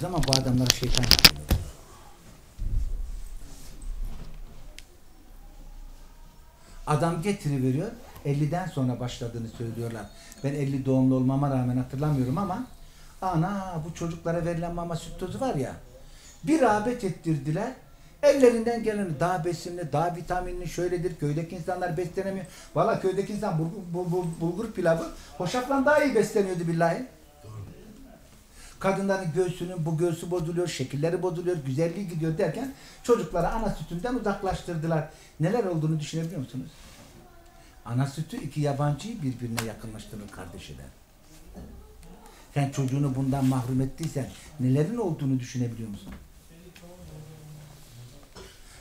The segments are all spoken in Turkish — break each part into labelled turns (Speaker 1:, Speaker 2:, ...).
Speaker 1: zaman bu adamlara şeytan. Adam getiriveriyor. 50'den sonra başladığını söylüyorlar. Ben 50 doğumlu olmama rağmen hatırlamıyorum ama ana bu çocuklara verilen mama süt tozu var ya bir rağbet ettirdiler. Ellerinden geleni daha besinli, daha vitaminli şöyledir. Köydeki insanlar beslenemiyor. Valla köydeki insan bulgur, bulgur, bulgur pilavı hoşafla daha iyi besleniyordu billahi. Kadınların göğsünün bu göğsü bozuluyor, şekilleri bozuluyor, güzelliği gidiyor derken çocukları ana sütünden uzaklaştırdılar. Neler olduğunu düşünebiliyor musunuz? Ana sütü iki yabancıyı birbirine yakınlaştırır kardeş eder. Sen çocuğunu bundan mahrum ettiysen nelerin olduğunu düşünebiliyor musun?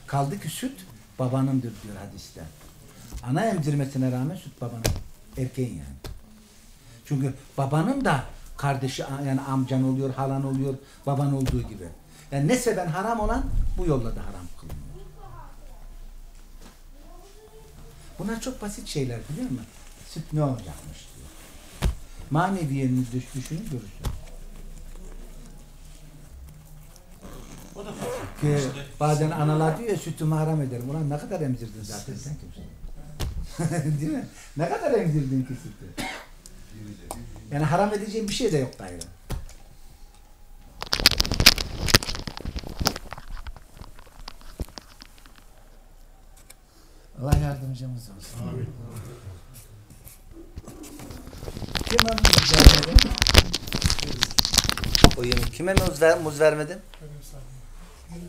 Speaker 1: Kaldı ki süt babanındır diyor hadiste. Ana emzirmesine rağmen süt babanın. Erkeğin yani. Çünkü babanın da kardeşi yani amcan oluyor, halan oluyor, baban olduğu gibi. Yani ne seven haram olan bu yolla da haram kılınıyor. Bunlar çok basit şeyler biliyor musun? Süt ne olacakmış diyor. Düş düşünün görürsün.
Speaker 2: O da.
Speaker 1: Ki bazen analar diyor ya sütümü haram ederim. Ulan ne kadar emzirdin zaten sen kimsin? Değil mi? Ne kadar emzirdin ki sütü? Yani haram edeceğim bir şey de yok gayrı. Allah yardımcımız olsun. Kime muz vermedin? Oyun kime muz, ver, muz vermedin?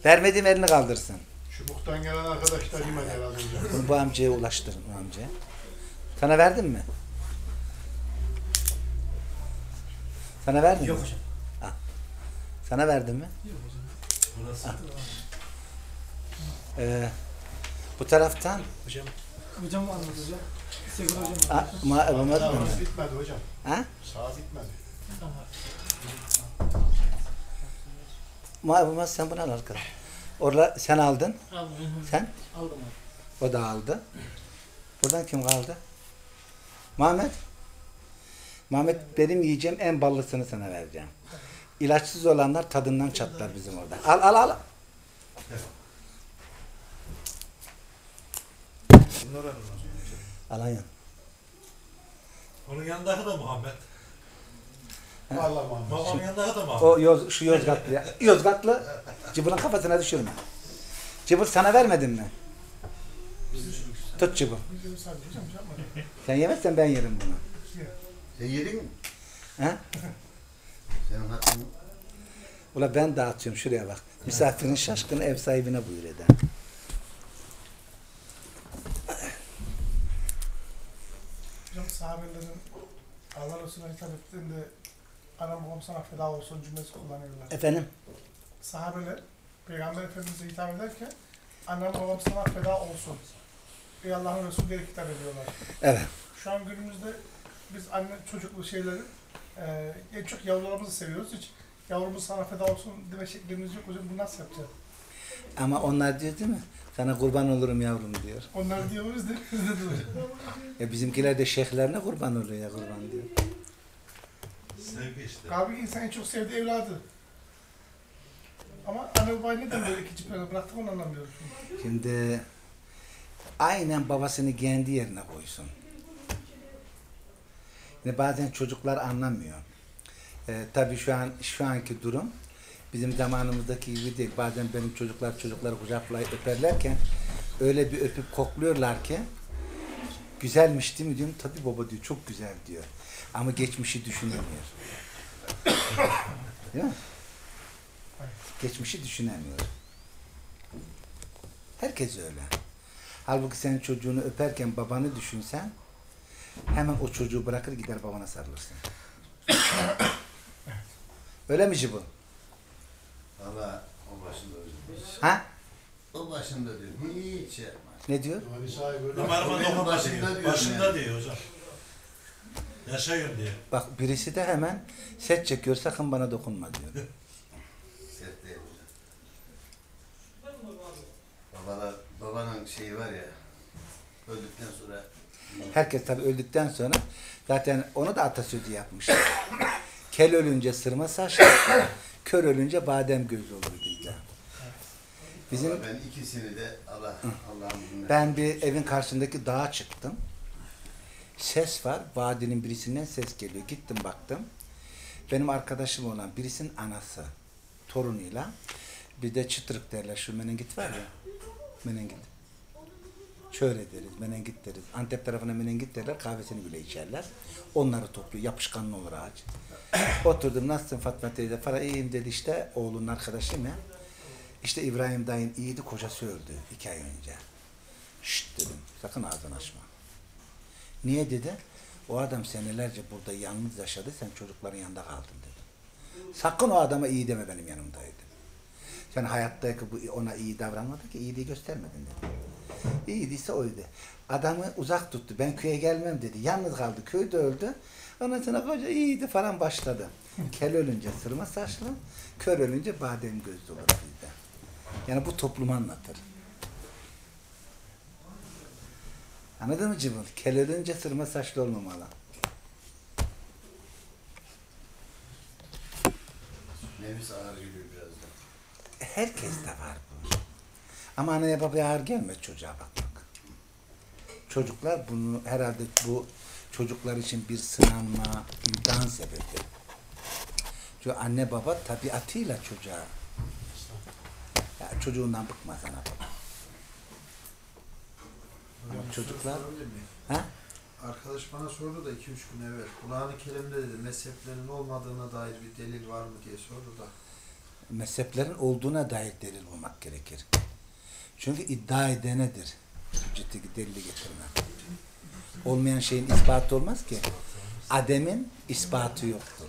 Speaker 1: Vermediğim elini kaldırsın.
Speaker 3: Çubuktan gelen arkadaşlar yine herhalde.
Speaker 1: Bunu bu amcaya ulaştırın bu amcaya. Sana verdim mi? Sana verdim
Speaker 2: Yok
Speaker 1: mi?
Speaker 2: hocam.
Speaker 1: Sana verdim mi?
Speaker 2: Burası.
Speaker 1: Ee, bu taraftan
Speaker 2: Hocam.
Speaker 4: Hocam anlat hocam. Sevgili hocam.
Speaker 1: ha, ma, ma,
Speaker 3: Sağ
Speaker 1: ma,
Speaker 3: bitmedi hocam.
Speaker 1: ha?
Speaker 3: Sağ bitmedi.
Speaker 1: Ma, ma, sen bunu al arkadaş. Orada sen aldın.
Speaker 4: Aldım.
Speaker 1: Sen?
Speaker 4: Aldım
Speaker 1: O da aldı. Buradan kim kaldı? Muhammed. Muhammed benim yiyeceğim en ballısını sana vereceğim. İlaçsız olanlar tadından çatlar bizim orada. Al al al. Alayın.
Speaker 2: Onun yanındaki da Muhammed.
Speaker 3: Vallahi Muhammed.
Speaker 2: Babamın yanındaki da Muhammed.
Speaker 1: O yoz, şu Yozgatlı. ya. Yozgatlı Cıbır'ın kafasına düşürme. Cıbır sana vermedim mi? Tut Cıbır. Sen yemezsen ben yerim bunu.
Speaker 5: Sen yedin mi?
Speaker 1: He?
Speaker 5: Senin hakkın
Speaker 1: Ula ben dağıtıyorum şuraya bak. Misafirin şaşkını ev sahibine buyur eder.
Speaker 4: Hocam sahabelerin Allah Resulüne hitap ettiğinde anam babam sana feda olsun cümlesi kullanıyorlar.
Speaker 1: Efendim?
Speaker 4: Sahabeler Peygamber Efendimiz'e hitap ederken annem babam sana feda olsun. Ey Allah'ın Resulü diye hitap ediyorlar.
Speaker 1: Evet.
Speaker 4: Şu an günümüzde biz anne çocuklu şeyleri e, en çok yavrularımızı seviyoruz. Hiç yavrumuz sana feda olsun deme şeklimiz yok hocam. Bu nasıl yapacağız?
Speaker 1: Ama onlar diyor değil mi? Sana kurban olurum yavrum diyor.
Speaker 4: Onlar diyoruz da biz de diyoruz.
Speaker 1: Ya bizimkiler de şeyhlerine kurban oluyor ya kurban diyor.
Speaker 2: Sevgi işte.
Speaker 4: Abi insan en çok sevdiği evladı. Ama anne babayı neden böyle ikinci plana bıraktık onu anlamıyorum.
Speaker 1: Şimdi aynen babasını kendi yerine koysun. Yani bazen çocuklar anlamıyor. Ee, tabii şu an şu anki durum bizim zamanımızdaki gibi değil. Bazen benim çocuklar çocukları kucaklayıp öperlerken öyle bir öpüp kokluyorlar ki güzelmiş değil mi diyorum. Tabii baba diyor çok güzel diyor. Ama geçmişi düşünemiyor. Değil mi? Geçmişi düşünemiyor. Herkes öyle. Halbuki sen çocuğunu öperken babanı düşünsen hemen o çocuğu bırakır gider babana sarılırsın. öyle mi bu?
Speaker 5: Valla o başında hocam. Hiç,
Speaker 1: Ha?
Speaker 5: o başında diyor. Hiç şey yapmaz.
Speaker 1: Ne diyor?
Speaker 3: Sahibi öyle.
Speaker 2: Damarıma
Speaker 5: Benim
Speaker 2: dokunma
Speaker 5: başımda
Speaker 2: diyor. Başında
Speaker 5: yani.
Speaker 2: diyor hocam. Yaşayın diyor.
Speaker 1: Bak birisi de hemen set çekiyor sakın bana dokunma diyor.
Speaker 5: Sert değil hocam. Babalar, babanın şeyi var ya, öldükten sonra
Speaker 1: Herkes tabii öldükten sonra zaten onu da atasözü yapmış. Kel ölünce sırma saçlar, Kör ölünce badem göz olur bizde. Bizim
Speaker 5: ben ikisini de Allah Allah'ın
Speaker 1: ben bir evin karşısındaki dağa çıktım. Ses var. Vadinin birisinden ses geliyor. Gittim baktım. Benim arkadaşım olan birisinin anası torunuyla bir de çıtırık derler. Şu menengit var ya. Menengit. Çöre deriz, menengit deriz. Antep tarafına menengit derler, kahvesini bile içerler. Onları topluyor, yapışkanlı olur ağaç. Oturdum, nasılsın Fatma teyze falan, iyiyim dedi işte, oğlunun arkadaşıyım ya. İşte İbrahim dayın iyiydi, kocası öldü iki ay önce. Şşt dedim, sakın ağzını açma. Niye dedi? O adam senelerce burada yalnız yaşadı, sen çocukların yanında kaldın dedi. Sakın o adama iyi deme benim yanımdaydı. Sen hayattaki bu ona iyi davranmadın ki, iyiliği göstermedin dedi. İyiyse oydu. Adamı uzak tuttu. Ben köye gelmem dedi. Yalnız kaldı. Köyde öldü. Ondan sonra koca iyiydi falan başladı. Kel ölünce sırma saçlı, kör ölünce badem gözlü olur bizde. Yani bu toplumu anlatır. Anladın mı Cıbıl? Kel ölünce sırma saçlı olmamalı.
Speaker 5: Nefis ağır geliyor.
Speaker 1: Herkes de var bu. Ama anaya babaya ağır gelmez çocuğa bakmak. Çocuklar bunu herhalde bu çocuklar için bir sınanma, imtihan sebebi. Çünkü anne baba tabiatıyla çocuğa ya çocuğundan bıkmaz ana baba. Ama çocuklar ha?
Speaker 6: Arkadaş bana sordu da 2-3 gün evvel. Kur'an-ı Kerim'de dedi mezheplerin olmadığına dair bir delil var mı diye sordu da.
Speaker 1: Mezheplerin olduğuna dair delil bulmak gerekir. Çünkü iddia edenedir. Hücceti delili getirme. Olmayan şeyin ispatı olmaz ki. Ademin ispatı yoktur.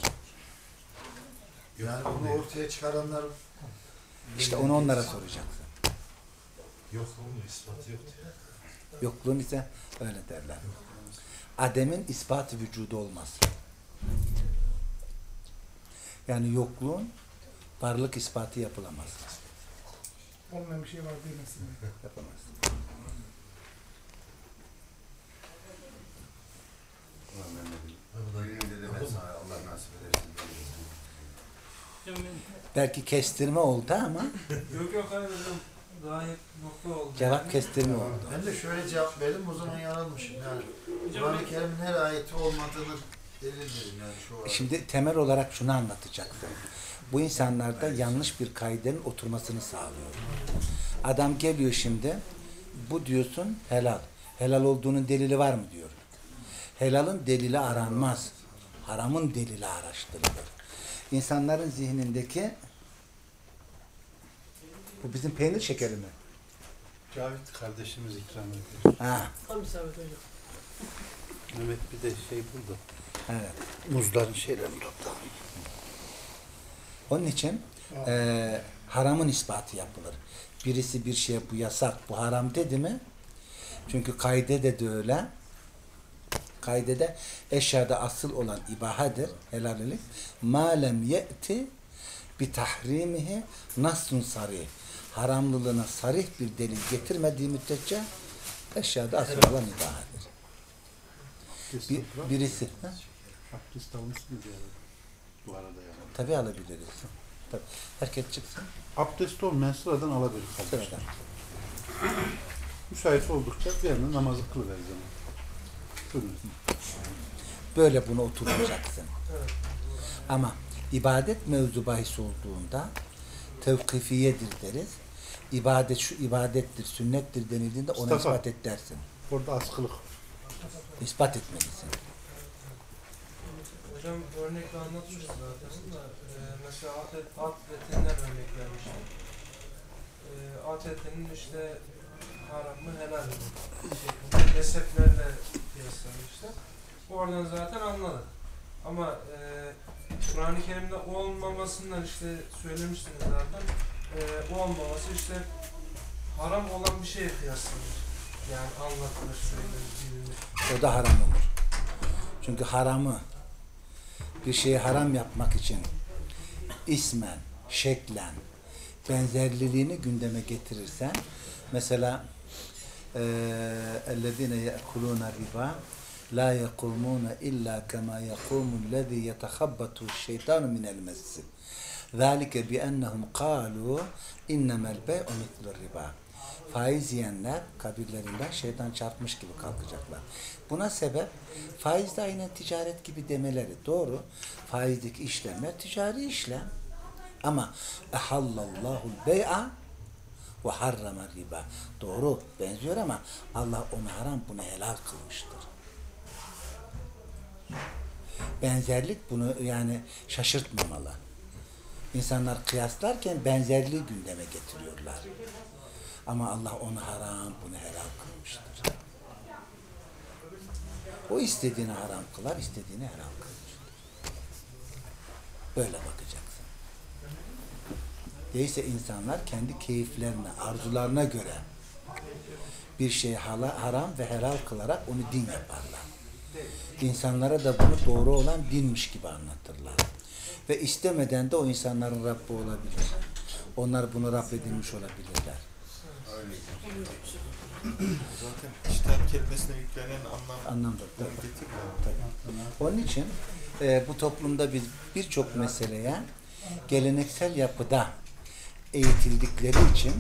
Speaker 6: Yani bunu ortaya çıkaranlar
Speaker 1: İşte onu onlara soracaksın.
Speaker 2: Yok oğlum ispatı yok diyor.
Speaker 1: Yokluğun ise öyle derler. Ademin ispatı vücudu olmaz. Yani yokluğun varlık ispatı yapılamaz.
Speaker 4: Olmayan bir şey var demesin.
Speaker 1: Yapamaz. Belki kestirme oldu ama
Speaker 7: Yok yok hayır hocam. Gayet nokta oldu.
Speaker 1: cevap kestirme oldu.
Speaker 6: ben de şöyle cevap verdim o zaman yanılmışım yani. Kur'an-ı Kerim'in her ayeti olmadığını delildir yani şu olarak.
Speaker 1: Şimdi temel olarak şunu anlatacaksın. Bu insanlarda yanlış bir kaidenin oturmasını sağlıyor. Adam geliyor şimdi, bu diyorsun helal. Helal olduğunun delili var mı diyor. Helalın delili aranmaz. Haramın delili araştırılır. İnsanların zihnindeki bu bizim peynir şekeri mi?
Speaker 8: Cavit kardeşimiz ikram ediyor.
Speaker 1: Ha,
Speaker 7: Tam isabet hocam.
Speaker 8: Mehmet bir de şey buldu.
Speaker 1: evet.
Speaker 8: Muzların şeylerini topla.
Speaker 1: Onun için eee, haramın ispatı yapılır. Birisi bir şeye bu yasak, bu haram dedi mi? Çünkü kaidede de öyle. Kaidede eşyada asıl olan ibahadır, helalilik. Ma lem ye'ti bi tahrimihi nasun sarih. Haramlılığına sarih bir delil getirmediği müddetçe eşyada asıl olan ibahadır. Bir, birisi, ha?
Speaker 8: Abdest almışsınız yani. Bu arada yani.
Speaker 1: Tabi alabiliriz. Tabii. Herkes çıksın.
Speaker 8: Abdest olmayan sıradan alabilir.
Speaker 1: Sıradan.
Speaker 8: Müsait oldukça bir yandan namazı kılıveririz ama. Buyurun.
Speaker 1: Böyle bunu oturacaksın. Ama ibadet mevzu bahis olduğunda tevkifiyedir deriz. İbadet şu ibadettir, sünnettir denildiğinde ona
Speaker 8: Mustafa.
Speaker 1: ispat et dersin.
Speaker 8: Orada askılık.
Speaker 1: İspat etmelisin.
Speaker 7: Hocam örnekle anlatmışız zaten da e, mesela at, at etinden örnek vermiştim. E, at etinin işte haram mı helal mi şeklinde mezheplerle kıyaslamıştı. Oradan zaten anladık. Ama e, Kur'an-ı Kerim'de olmamasından işte söylemiştiniz zaten. E, olmaması işte haram olan bir şeye kıyaslanır. Yani anlatılır, söylenir, bilinir.
Speaker 1: O da haram olur. Çünkü haramı bir şeyi haram yapmak için ismen, şeklen, benzerliliğini gündeme getirirsen mesela اَلَّذ۪ينَ يَأْكُلُونَ الرِّبَا لَا يَقُومُونَ اِلَّا كَمَا يَقُومُ الَّذ۪ي يَتَخَبَّتُ الشَّيْطَانُ مِنَ الْمَسِّ Zalike bi ennehum kalu innemel bey'u mitlur riba. Faiz yiyenler kabirlerinden şeytan çarpmış gibi kalkacaklar. Buna sebep faiz de aynen ticaret gibi demeleri. Doğru. Faizdeki işlemler ticari işlem. Ama ehallallahu bey'a ve harrama riba. Doğru benziyor ama Allah onu haram bunu helal kılmıştır. Benzerlik bunu yani şaşırtmamalı. İnsanlar kıyaslarken benzerliği gündeme getiriyorlar. Ama Allah onu haram, bunu helal kılmıştır. O istediğini haram kılar, istediğini helal kılmıştır. Böyle bakacaksın. Değilse insanlar kendi keyiflerine, arzularına göre bir şeyi haram ve helal kılarak onu din yaparlar. İnsanlara da bunu doğru olan dinmiş gibi anlatırlar. Ve istemeden de o insanların Rabbi olabilir. Onlar bunu Rab edilmiş olabilirler.
Speaker 2: Zaten iştahat kelimesine yüklenen anlam
Speaker 1: Anlamda. Tabii. Tabii. Onun için e, bu toplumda biz birçok meseleye geleneksel yapıda eğitildikleri için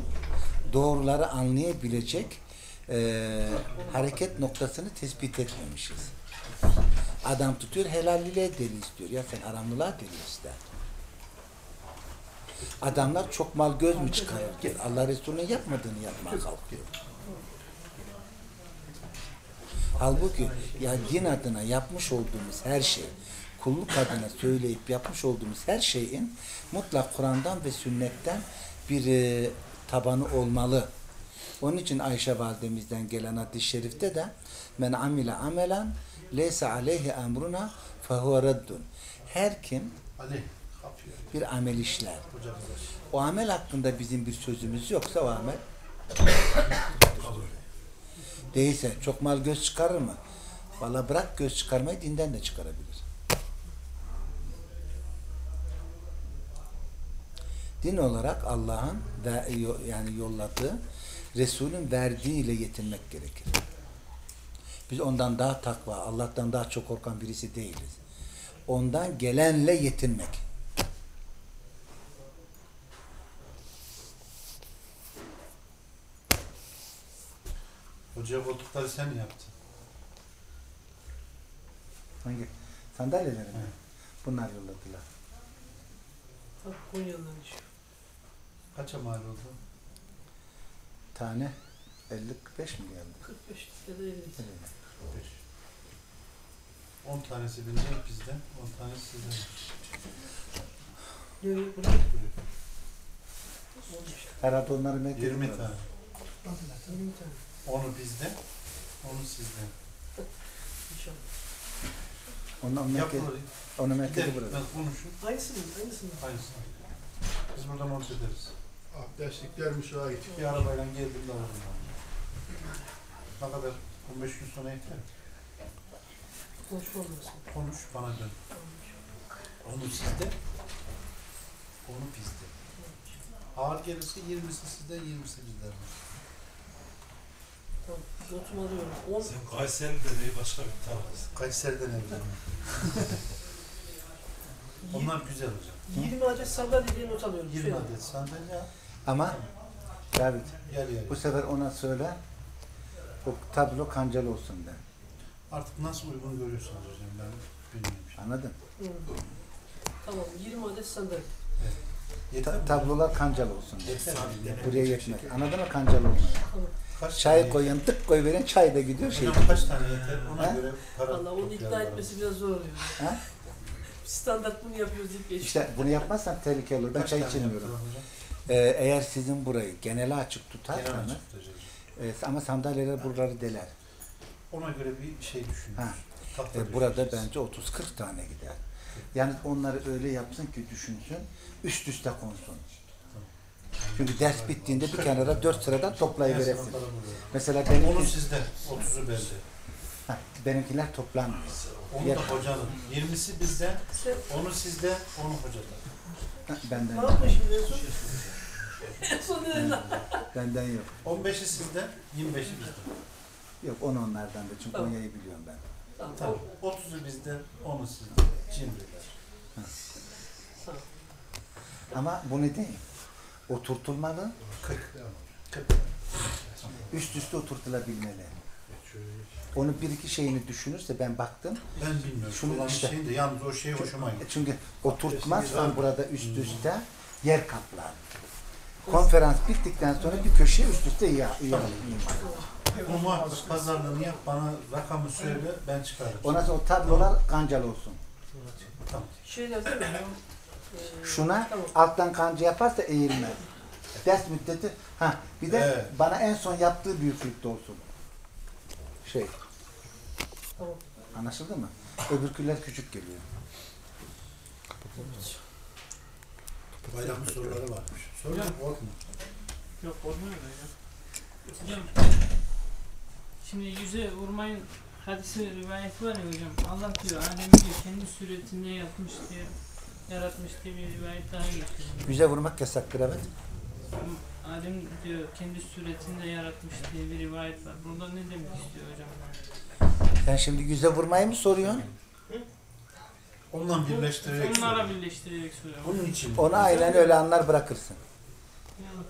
Speaker 1: doğruları anlayabilecek e, hareket noktasını tespit etmemişiz. Adam tutuyor helalliliğe deli istiyor. Ya sen haramlılığa deli ister. Adamlar çok mal göz mü çıkarıyor? ki? Allah Resulü'nün yapmadığını yapmaya kalkıyor. Halbuki ya din adına yapmış olduğumuz her şey, kulluk adına söyleyip yapmış olduğumuz her şeyin mutlak Kur'an'dan ve sünnetten bir e, tabanı olmalı. Onun için Ayşe validemizden gelen hadis-i şerifte de men amile amelen leysa aleyhi emruna fehuve reddun. Her kim
Speaker 3: kapıyor.
Speaker 1: Bir amel işler. O amel hakkında bizim bir sözümüz yoksa o amel değilse çok mal göz çıkarır mı? Valla bırak göz çıkarmayı dinden de çıkarabilir. Din olarak Allah'ın yani yolladığı Resul'ün verdiğiyle yetinmek gerekir. Biz ondan daha takva, Allah'tan daha çok korkan birisi değiliz. Ondan gelenle yetinmek.
Speaker 3: Hocaya koltukları sen yaptın.
Speaker 1: Hangi? Sandalyeleri mi? Bunlar yolladılar.
Speaker 9: Bak Konya'dan düşüyor.
Speaker 3: Kaça mal oldu?
Speaker 1: Tane 55 mi geldi?
Speaker 9: 45 ya da 50.
Speaker 1: Evet.
Speaker 3: 5. 10 tanesi bizden, bizden, 10 tanesi sizden.
Speaker 9: Nereye buraya? 15.
Speaker 1: Herhalde onları medyada
Speaker 3: 20
Speaker 1: bırak.
Speaker 3: tane.
Speaker 9: 20 tane.
Speaker 3: Onu bizden, onu sizden.
Speaker 9: İnşallah.
Speaker 1: Onu medyada,
Speaker 3: Yapılır.
Speaker 1: onu medyada
Speaker 3: Gidelim,
Speaker 1: bırak.
Speaker 3: ben konuşun.
Speaker 9: Aynısını, aynısını.
Speaker 3: Aynısını. Biz burada monte ederiz.
Speaker 10: Abdestlikler müsait.
Speaker 3: Bir arabayla geldim de alırım. Ne kadar? 15 gün sonra yeter.
Speaker 9: Konuşmam lazım.
Speaker 3: Konuş, bana dön. Onu sizde, onu bizde. Ağır gelirse 20'si sizde, 20'si bizde.
Speaker 9: Tamam. Notumu alıyorum. 10.
Speaker 2: Sen Kayseri'de değil başka bir tarafısın.
Speaker 3: Kayseri'den evlendim. Onlar güzel hocam.
Speaker 9: 20 adet sandalye diye not alıyorum.
Speaker 3: 20
Speaker 9: Şöyle.
Speaker 3: adet sandalye
Speaker 1: Ama David
Speaker 3: yer yer.
Speaker 1: bu sefer ona söyle o tablo kancal olsun de.
Speaker 3: Artık nasıl uygun görüyorsunuz hocam ben bilmiyorum.
Speaker 1: Anladın?
Speaker 9: Hı. Tamam 20 adet sandalye.
Speaker 3: Yeter
Speaker 1: Ta-
Speaker 3: mi?
Speaker 1: tablolar kancal olsun de.
Speaker 3: Yeter mi?
Speaker 1: Buraya yetmez. Anladın mı kancal olmayı?
Speaker 3: Kaç
Speaker 1: Çay
Speaker 3: tane
Speaker 1: koyun, tık koy verin çay da gidiyor şey.
Speaker 3: Hocam kaç tane yeter? Ona
Speaker 1: He?
Speaker 3: göre para
Speaker 9: Valla onu ikna
Speaker 3: toplayalım
Speaker 9: etmesi biraz zor oluyor.
Speaker 1: Ha?
Speaker 9: Standart bunu yapıyoruz deyip geçiyor.
Speaker 1: İşte bunu yapmazsan tehlike olur. Ben
Speaker 3: Kaç
Speaker 1: çay
Speaker 3: tane yaptılar hocam?
Speaker 1: Ee, eğer sizin burayı genele açık
Speaker 3: Genel
Speaker 1: tutarsanız
Speaker 3: açık tutacağız.
Speaker 1: e, ama sandalyeler buraları deler.
Speaker 3: Ona göre bir şey düşünün.
Speaker 1: Ha.
Speaker 3: Tahta
Speaker 1: E, burada bence 30-40 tane gider. Yani onları öyle yapsın ki düşünsün, üst üste konsun. Çünkü ders bittiğinde bir kenara dört sıradan
Speaker 3: buraya.
Speaker 1: Mesela
Speaker 3: Onu
Speaker 1: benimki,
Speaker 3: sizde, 30'u bende.
Speaker 1: Heh, benimkiler toplanmıyor.
Speaker 3: Onu da hocanın. 20'si bizde, onu sizde, onu hocada.
Speaker 1: Heh, Benden
Speaker 9: ne
Speaker 1: yok.
Speaker 9: yapma şimdi en son? en son ne dedin?
Speaker 1: Benden yok.
Speaker 3: 15'i sizde, 25'i bizde.
Speaker 1: Yok onu onlardan da çünkü
Speaker 9: Tamam.
Speaker 1: Konya'yı biliyorum ben.
Speaker 9: Tamam.
Speaker 3: Tamam. 30'u bizde, onu sizde. Cimriler.
Speaker 1: Ama bu ne değil? Oturtulmalı,
Speaker 3: 40. 40.
Speaker 1: üst üste oturtulabilmeli. Onu bir iki şeyini düşünürse ben baktım.
Speaker 3: Ben bilmiyorum.
Speaker 1: Şunu işte-
Speaker 3: şey de yalnız o şey hoşuma gitti.
Speaker 1: Çünkü oturtmazsan burada üst üste yer kaplar. Konferans bittikten sonra bir köşeye üst üste iyi, iyi,
Speaker 3: Bu muhakkak pazarlığını yap bana rakamı söyle ben çıkarım.
Speaker 1: Ondan sonra o tablolar kancal olsun.
Speaker 3: Tamam.
Speaker 9: Ee,
Speaker 1: Şuna
Speaker 9: Tamam.
Speaker 1: alttan kanca yaparsa eğilmez. Ders müddeti ha bir de
Speaker 3: Evet.
Speaker 1: bana en son yaptığı büyüklükte olsun. Şey.
Speaker 9: Tamam.
Speaker 1: Anlaşıldı mı? Öbürküler küçük geliyor.
Speaker 3: Bayramın soruları varmış. Yok korkma.
Speaker 11: Yok olmuyor da hocam. Hocam şimdi yüze vurmayın hadisi rivayeti var ya hocam. Allah diyor Adem'i diyor kendi suretinde yapmış diye yaratmış diye bir rivayet daha geçiyor.
Speaker 1: Yüze vurmak yasaktır evet.
Speaker 11: Adem diyor kendi suretinde yaratmış diye bir rivayet var. Burada ne demek istiyor hocam?
Speaker 1: Sen şimdi yüze vurmayı mı soruyorsun?
Speaker 3: Onunla birleştirerek
Speaker 11: Onlara
Speaker 3: söyle.
Speaker 11: birleştirerek soruyorum.
Speaker 3: Bunun için.
Speaker 1: Onu aynen öyle anlar bırakırsın.
Speaker 11: Yani.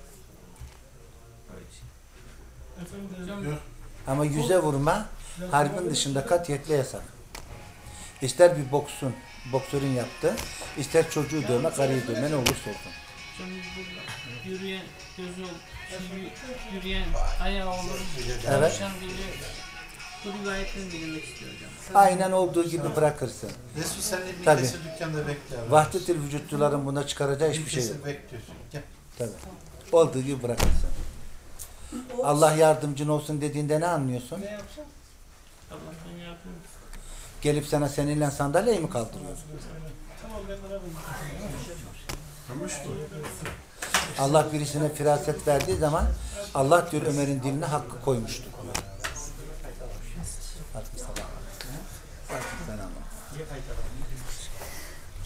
Speaker 11: Hocam
Speaker 3: Yok.
Speaker 1: Ama yüze vurma harbin dışında katiyetle yasak. İster bir boksun, boksörün yaptı, ister çocuğu dövme, karıyı dövme ne olursa olsun.
Speaker 11: Hocam biz burada yürüyen gözü ol, yürüyen ayağı olur,
Speaker 1: Evet.
Speaker 11: bu rivayetten dinlemek istiyor hocam.
Speaker 1: Aynen olduğu gibi bırakırsın.
Speaker 3: Resul sen de bir
Speaker 1: Tabii.
Speaker 3: dükkanda bekle. abi.
Speaker 1: Vahdetil vücutçuların buna çıkaracağı hiçbir şey yok.
Speaker 3: bekliyorsun. Gel.
Speaker 1: Tabii. Olduğu gibi bırakırsın. Allah yardımcın olsun dediğinde ne anlıyorsun?
Speaker 11: Ne yapacağım? Allah'tan yardım.
Speaker 1: Gelip sana seninle sandalyeyi mi kaldırıyor?
Speaker 4: Tamam ben beraber.
Speaker 1: Allah birisine firaset verdiği zaman Allah diyor Ömer'in diline hakkı. Aleykümselam.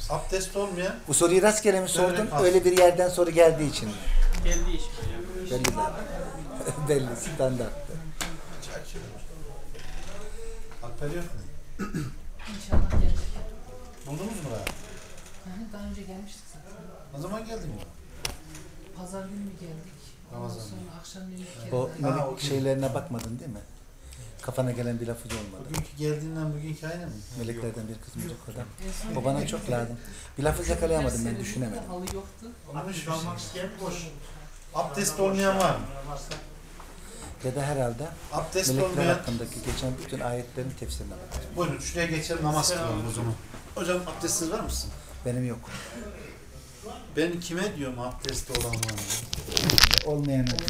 Speaker 3: Abdest olmayan
Speaker 1: Bu soruyu rastgele mi sordun?
Speaker 3: Öyle
Speaker 1: bir yerden soru geldiği için mi?
Speaker 11: Geldi iş hocam.
Speaker 1: Belli. Belli standart.
Speaker 3: Alper yok mu?
Speaker 12: İnşallah gelecek.
Speaker 3: Buldunuz mu daha?
Speaker 12: Yani daha önce gelmiştik zaten.
Speaker 3: Ne zaman geldin ya?
Speaker 12: Pazar günü mü geldik? Ondan
Speaker 3: Ramazan.
Speaker 12: sonra akşamleyin bir
Speaker 1: O.
Speaker 3: Ha,
Speaker 1: melek
Speaker 3: okey.
Speaker 1: şeylerine bakmadın değil mi? Kafana gelen bir lafız olmadı.
Speaker 3: Bugünkü geldiğinden bugünkü aynı mı?
Speaker 1: Meleklerden bir kısmı yok adam.
Speaker 12: En son
Speaker 1: O bana
Speaker 12: bir-
Speaker 1: çok lazım. Bir lafız yakalayamadım ben
Speaker 12: Derslerinde
Speaker 1: düşünemedim.
Speaker 12: Halı yoktu.
Speaker 3: Abi şu an boş. Abdest olmayan var mı?
Speaker 1: Ya da herhalde
Speaker 3: Abdest
Speaker 1: melekler
Speaker 3: olmayan.
Speaker 1: hakkındaki geçen bütün ayetlerin tefsirine bakacağım.
Speaker 3: Buyurun şuraya geçelim namaz kılalım o zaman. Hocam abdestsiz var mısın?
Speaker 1: Benim yok.
Speaker 3: Ben kime diyorum abdesti olan var mı?
Speaker 1: Olmayana diyor.